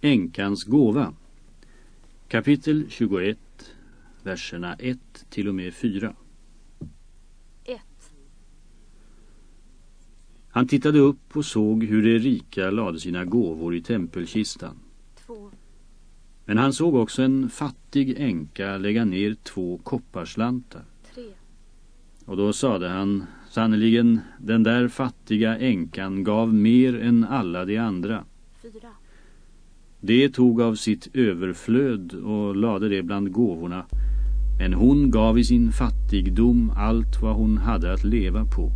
Änkans gåva Kapitel 21 Verserna 1 till och med 4 1. Han tittade upp och såg hur de rika lade sina gåvor i tempelkistan. 2. Men han såg också en fattig änka lägga ner två kopparslantar. 3. Och då sade han, sannoliken den där fattiga änkan gav mer än alla de andra. 4. Det tog av sitt överflöd och lade det bland gåvorna. Men hon gav i sin fattigdom allt vad hon hade att leva på.